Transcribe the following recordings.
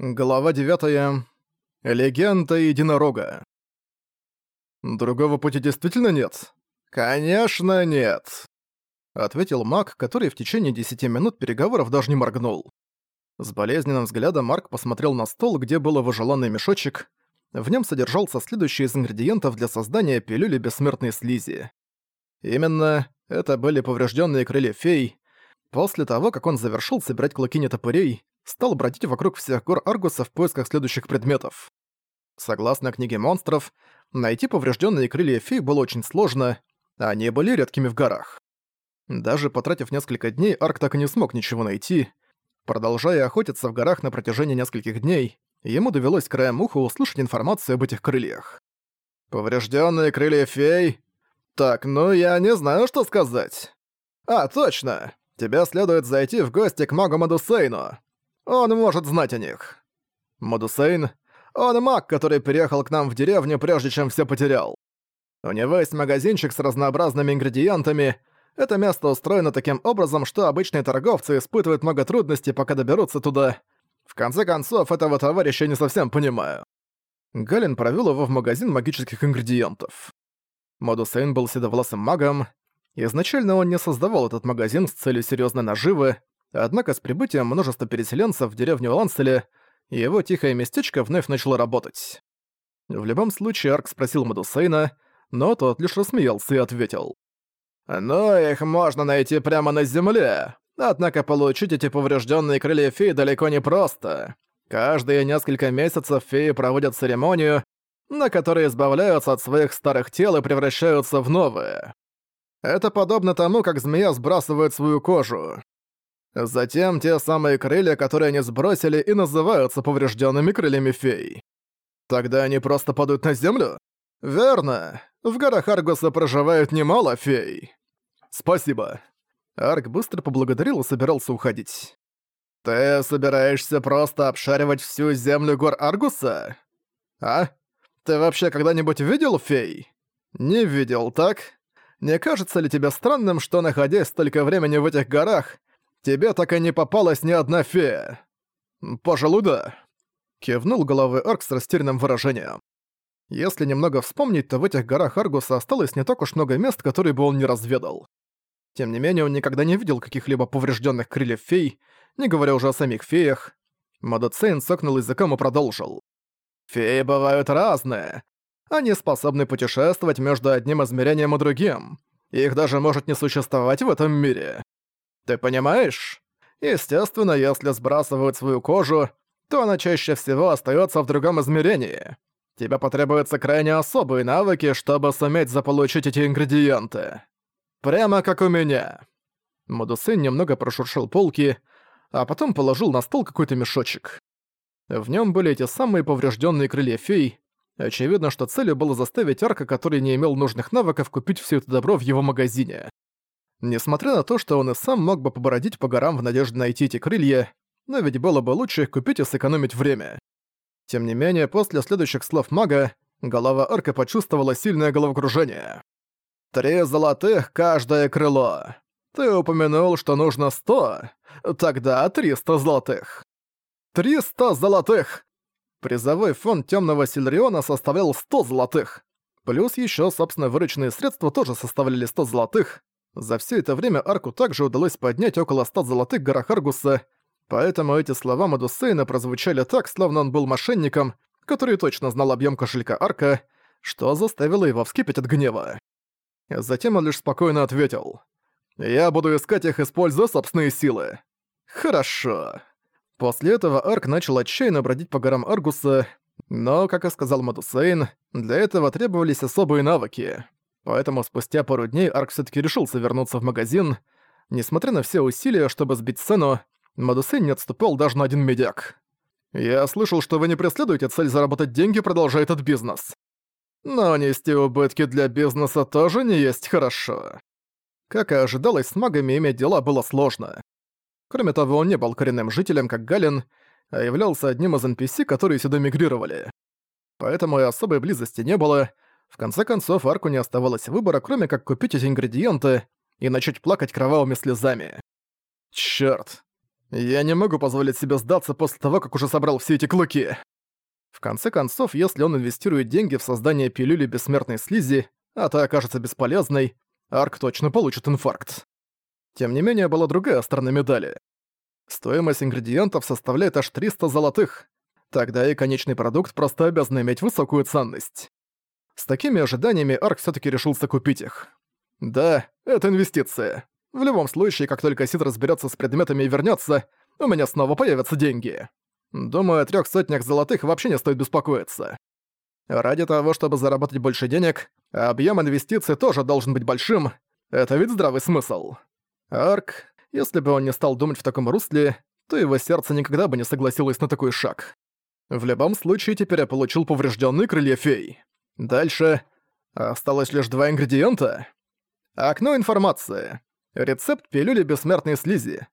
Глава 9. Легенда единорога. «Другого пути действительно нет?» «Конечно нет!» Ответил маг, который в течение десяти минут переговоров даже не моргнул. С болезненным взглядом Марк посмотрел на стол, где был его желанный мешочек. В нем содержался следующий из ингредиентов для создания пилюли бессмертной слизи. Именно это были поврежденные крылья фей. После того, как он завершил собирать клыки нетопырей, стал бродить вокруг всех гор Аргуса в поисках следующих предметов. Согласно книге монстров, найти поврежденные крылья фей было очень сложно, а они были редкими в горах. Даже потратив несколько дней, Арк так и не смог ничего найти. Продолжая охотиться в горах на протяжении нескольких дней, ему довелось краем уха услышать информацию об этих крыльях. «Поврежденные крылья фей? Так, ну я не знаю, что сказать. А, точно! Тебе следует зайти в гости к магу Мадусейну. Он может знать о них. Мадусейн — он маг, который переехал к нам в деревню, прежде чем все потерял. У него есть магазинчик с разнообразными ингредиентами. Это место устроено таким образом, что обычные торговцы испытывают много трудностей, пока доберутся туда. В конце концов, этого товарища не совсем понимаю. Галин провел его в магазин магических ингредиентов. Модусейн был седовласым магом. Изначально он не создавал этот магазин с целью серьезной наживы, Однако с прибытием множества переселенцев в деревню Ланселе его тихое местечко вновь начало работать. В любом случае Арк спросил Мадусейна, но тот лишь рассмеялся и ответил. «Но их можно найти прямо на земле, однако получить эти поврежденные крылья феи далеко не просто. Каждые несколько месяцев феи проводят церемонию, на которой избавляются от своих старых тел и превращаются в новые. Это подобно тому, как змея сбрасывает свою кожу. Затем те самые крылья, которые они сбросили, и называются поврежденными крыльями фей. Тогда они просто падают на землю? Верно. В горах Аргуса проживает немало фей. Спасибо. Арк быстро поблагодарил и собирался уходить. Ты собираешься просто обшаривать всю землю гор Аргуса? А? Ты вообще когда-нибудь видел фей? Не видел, так? Не кажется ли тебе странным, что, находясь столько времени в этих горах, тебе так и не попалась ни одна фея. Пожалуй, да. Кивнул головой Арк с растерянным выражением. Если немного вспомнить, то в этих горах Аргуса осталось не так уж много мест, которые бы он не разведал. Тем не менее, он никогда не видел каких-либо поврежденных крыльев фей, не говоря уже о самих феях. Мадоцейн сокнул языком и продолжил. «Феи бывают разные. Они способны путешествовать между одним измерением и другим. Их даже может не существовать в этом мире. Ты понимаешь? Естественно, если сбрасывают свою кожу, то она чаще всего остается в другом измерении. Тебе потребуются крайне особые навыки, чтобы суметь заполучить эти ингредиенты. Прямо как у меня. Мадусын немного прошуршил полки, а потом положил на стол какой-то мешочек. В нем были эти самые поврежденные крылья фей. Очевидно, что целью было заставить арка, который не имел нужных навыков, купить все это добро в его магазине. Несмотря на то, что он и сам мог бы побородить по горам в надежде найти эти крылья, но ведь было бы лучше их купить и сэкономить время. Тем не менее, после следующих слов мага, голова арка почувствовала сильное головокружение. «Три золотых каждое крыло. Ты упомянул, что нужно сто. Тогда триста золотых. Триста золотых!» Призовой фонд Темного Сильриона составлял сто золотых. Плюс еще собственно вырученные средства тоже составляли сто золотых. За все это время Арку также удалось поднять около ста золотых горах Аргуса, поэтому эти слова Мадусейна прозвучали так, словно он был мошенником, который точно знал объем кошелька Арка, что заставило его вскипеть от гнева. Затем он лишь спокойно ответил. «Я буду искать их, используя собственные силы». «Хорошо». После этого Арк начал отчаянно бродить по горам Аргуса, но, как и сказал Мадусейн, для этого требовались особые навыки. Поэтому спустя пару дней Арк все таки решился вернуться в магазин. Несмотря на все усилия, чтобы сбить цену, Мадусейн не отступал даже на один медяк. «Я слышал, что вы не преследуете цель заработать деньги, продолжая этот бизнес. Но нести убытки для бизнеса тоже не есть хорошо». Как и ожидалось, с магами иметь дела было сложно. Кроме того, он не был коренным жителем, как Галин, а являлся одним из NPC, которые сюда мигрировали. Поэтому и особой близости не было, в конце концов, Арку не оставалось выбора, кроме как купить эти ингредиенты и начать плакать кровавыми слезами. Чёрт. Я не могу позволить себе сдаться после того, как уже собрал все эти клыки. В конце концов, если он инвестирует деньги в создание пилюли бессмертной слизи, а та окажется бесполезной, Арк точно получит инфаркт. Тем не менее, была другая сторона медали. Стоимость ингредиентов составляет аж 300 золотых. Тогда и конечный продукт просто обязан иметь высокую ценность. С такими ожиданиями Арк все таки решился купить их. Да, это инвестиция. В любом случае, как только Сид разберется с предметами и вернется, у меня снова появятся деньги. Думаю, о трех сотнях золотых вообще не стоит беспокоиться. Ради того, чтобы заработать больше денег, объем инвестиций тоже должен быть большим. Это ведь здравый смысл. Арк, если бы он не стал думать в таком русле, то его сердце никогда бы не согласилось на такой шаг. В любом случае, теперь я получил поврежденные крылья фей. Дальше осталось лишь два ингредиента. Окно информации. Рецепт пилюли бессмертной слизи.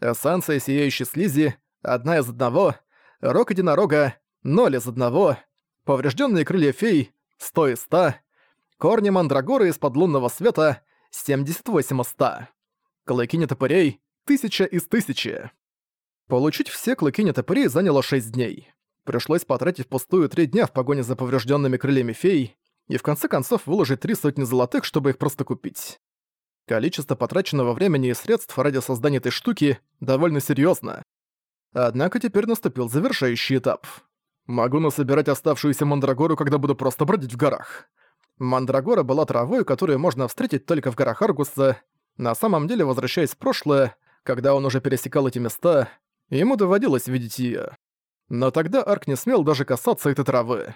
Эссенция сияющей слизи одна из одного, рог единорога — ноль из одного, поврежденные крылья фей — сто из ста, корни мандрагоры из-под лунного света — семьдесят восемь из ста, клыки нетопырей — тысяча из тысячи. Получить все клыки нетопырей заняло шесть дней. Пришлось потратить впустую три дня в погоне за поврежденными крыльями фей и в конце концов выложить три сотни золотых, чтобы их просто купить. Количество потраченного времени и средств ради создания этой штуки довольно серьезно. Однако теперь наступил завершающий этап. Могу насобирать оставшуюся мандрагору, когда буду просто бродить в горах. Мандрагора была травой, которую можно встретить только в горах Аргуса. На самом деле, возвращаясь в прошлое, когда он уже пересекал эти места, ему доводилось видеть её. Но тогда Арк не смел даже касаться этой травы.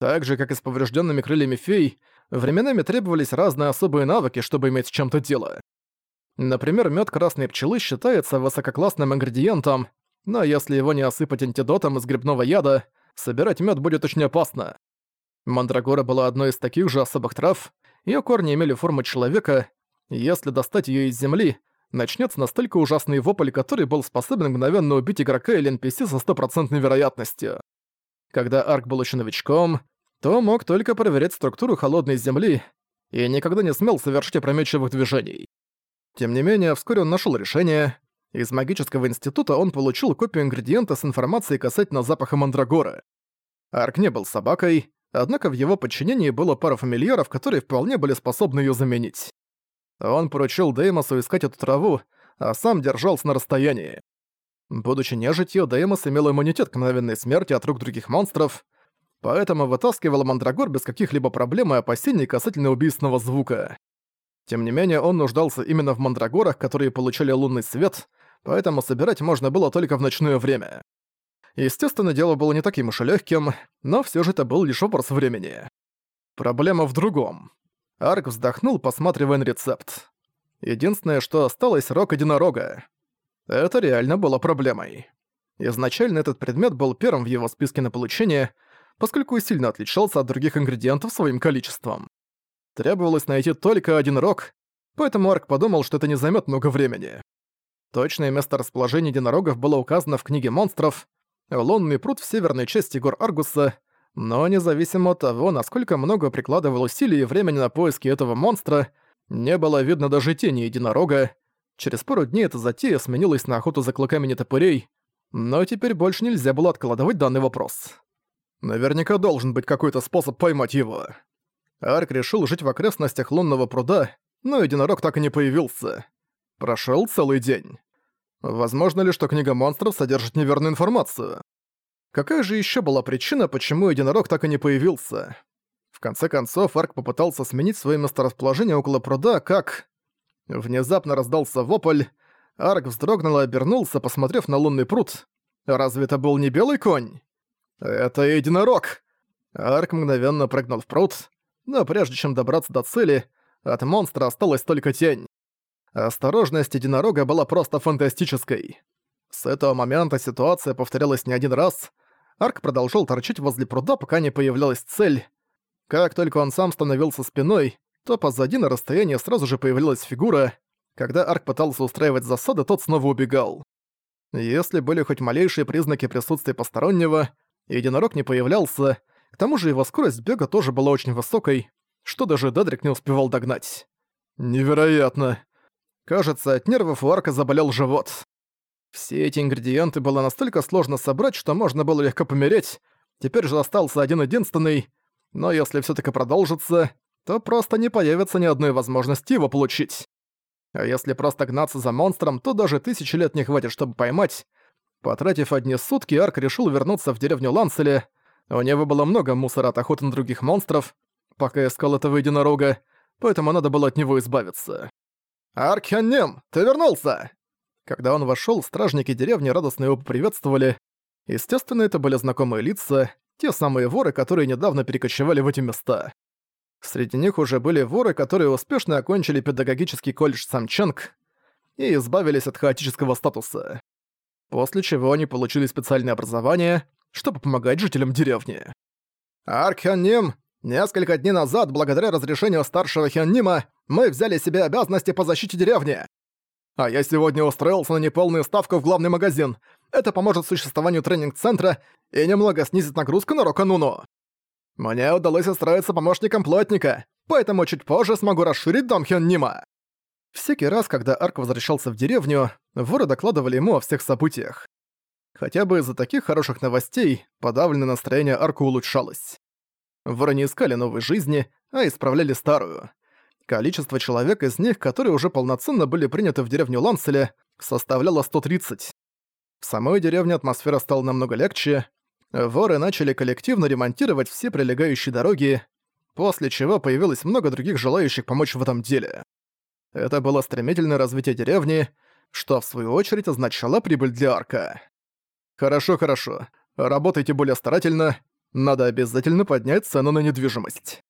Так же, как и с поврежденными крыльями фей, временами требовались разные особые навыки, чтобы иметь с чем-то дело. Например, мед красной пчелы считается высококлассным ингредиентом, но если его не осыпать антидотом из грибного яда, собирать мед будет очень опасно. Мандрагора была одной из таких же особых трав, ее корни имели форму человека, если достать ее из земли, начнется настолько ужасный вопль, который был способен мгновенно убить игрока или NPC со стопроцентной вероятностью. Когда Арк был еще новичком, то мог только проверять структуру холодной земли и никогда не смел совершить опрометчивых движений. Тем не менее, вскоре он нашел решение, из магического института он получил копию ингредиента с информацией касательно запаха мандрагоры. Арк не был собакой, однако в его подчинении было пара фамильяров, которые вполне были способны ее заменить. Он поручил Деймосу искать эту траву, а сам держался на расстоянии. Будучи нежитью, Деймос имел иммунитет к мгновенной смерти от рук других монстров, поэтому вытаскивал мандрагор без каких-либо проблем и опасений касательно убийственного звука. Тем не менее, он нуждался именно в мандрагорах, которые получали лунный свет — поэтому собирать можно было только в ночное время. Естественно, дело было не таким уж и легким, но все же это был лишь вопрос времени. Проблема в другом. Арк вздохнул, посматривая на рецепт. Единственное, что осталось, рог единорога. Это реально было проблемой. Изначально этот предмет был первым в его списке на получение, поскольку сильно отличался от других ингредиентов своим количеством. Требовалось найти только один рог, поэтому Арк подумал, что это не займет много времени. Точное место расположения единорогов было указано в книге монстров «Лунный пруд в северной части гор Аргуса», но независимо от того, насколько много прикладывал усилий и времени на поиски этого монстра, не было видно даже тени единорога. Через пару дней эта затея сменилась на охоту за клыками нетопырей, но теперь больше нельзя было откладывать данный вопрос. Наверняка должен быть какой-то способ поймать его. Арк решил жить в окрестностях лунного пруда, но единорог так и не появился. Прошел целый день. Возможно ли, что книга монстров содержит неверную информацию? Какая же еще была причина, почему единорог так и не появился? В конце концов, Арк попытался сменить свое месторасположение около пруда, как... Внезапно раздался вопль, Арк вздрогнул и обернулся, посмотрев на лунный пруд. Разве это был не белый конь? Это единорог! Арк мгновенно прыгнул в пруд, но прежде чем добраться до цели, от монстра осталась только тень. Осторожность единорога была просто фантастической. С этого момента ситуация повторялась не один раз. Арк продолжал торчать возле пруда, пока не появлялась цель. Как только он сам становился спиной, то позади на расстоянии сразу же появилась фигура. Когда Арк пытался устраивать засады, тот снова убегал. Если были хоть малейшие признаки присутствия постороннего, единорог не появлялся, к тому же его скорость бега тоже была очень высокой, что даже Дедрик не успевал догнать. «Невероятно!» Кажется, от нервов у Арка заболел живот. Все эти ингредиенты было настолько сложно собрать, что можно было легко помереть. Теперь же остался один-единственный. Но если все таки продолжится, то просто не появится ни одной возможности его получить. А если просто гнаться за монстром, то даже тысячи лет не хватит, чтобы поймать. Потратив одни сутки, Арк решил вернуться в деревню Ланселе. У него было много мусора от охоты на других монстров, пока искал этого единорога, поэтому надо было от него избавиться. «Аркхеннем, ты вернулся!» Когда он вошёл, стражники деревни радостно его поприветствовали. Естественно, это были знакомые лица, те самые воры, которые недавно перекочевали в эти места. Среди них уже были воры, которые успешно окончили педагогический колледж Самченг и избавились от хаотического статуса. После чего они получили специальное образование, чтобы помогать жителям деревни. Аркхенним, несколько дней назад, благодаря разрешению старшего Хеннима, мы взяли себе обязанности по защите деревни. А я сегодня устроился на неполную ставку в главный магазин. Это поможет существованию тренинг-центра и немного снизит нагрузку на Рокануну. Мне удалось устроиться помощником плотника, поэтому чуть позже смогу расширить дом Хённима. Всякий раз, когда Арк возвращался в деревню, воры докладывали ему о всех событиях. Хотя бы из-за таких хороших новостей подавленное настроение Арку улучшалось. Воры не искали новой жизни, а исправляли старую. Количество человек из них, которые уже полноценно были приняты в деревню Ланселе, составляло 130. В самой деревне атмосфера стала намного легче, воры начали коллективно ремонтировать все прилегающие дороги, после чего появилось много других желающих помочь в этом деле. Это было стремительное развитие деревни, что в свою очередь означало прибыль для Арка. «Хорошо, хорошо. Работайте более старательно. Надо обязательно поднять цену на недвижимость».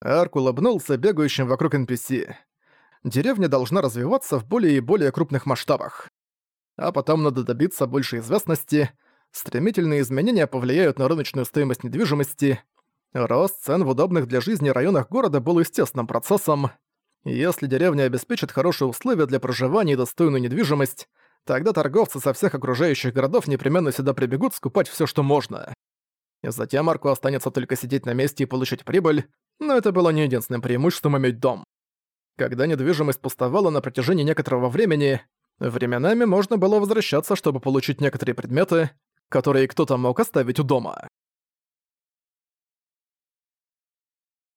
Арк улыбнулся бегающим вокруг NPC. Деревня должна развиваться в более и более крупных масштабах. А потом надо добиться большей известности. Стремительные изменения повлияют на рыночную стоимость недвижимости. Рост цен в удобных для жизни районах города был естественным процессом. Если деревня обеспечит хорошие условия для проживания и достойную недвижимость, тогда торговцы со всех окружающих городов непременно сюда прибегут скупать все, что можно. Затем Марку останется только сидеть на месте и получить прибыль, но это было не единственным преимуществом иметь дом. Когда недвижимость пустовала на протяжении некоторого времени, временами можно было возвращаться, чтобы получить некоторые предметы, которые кто-то мог оставить у дома.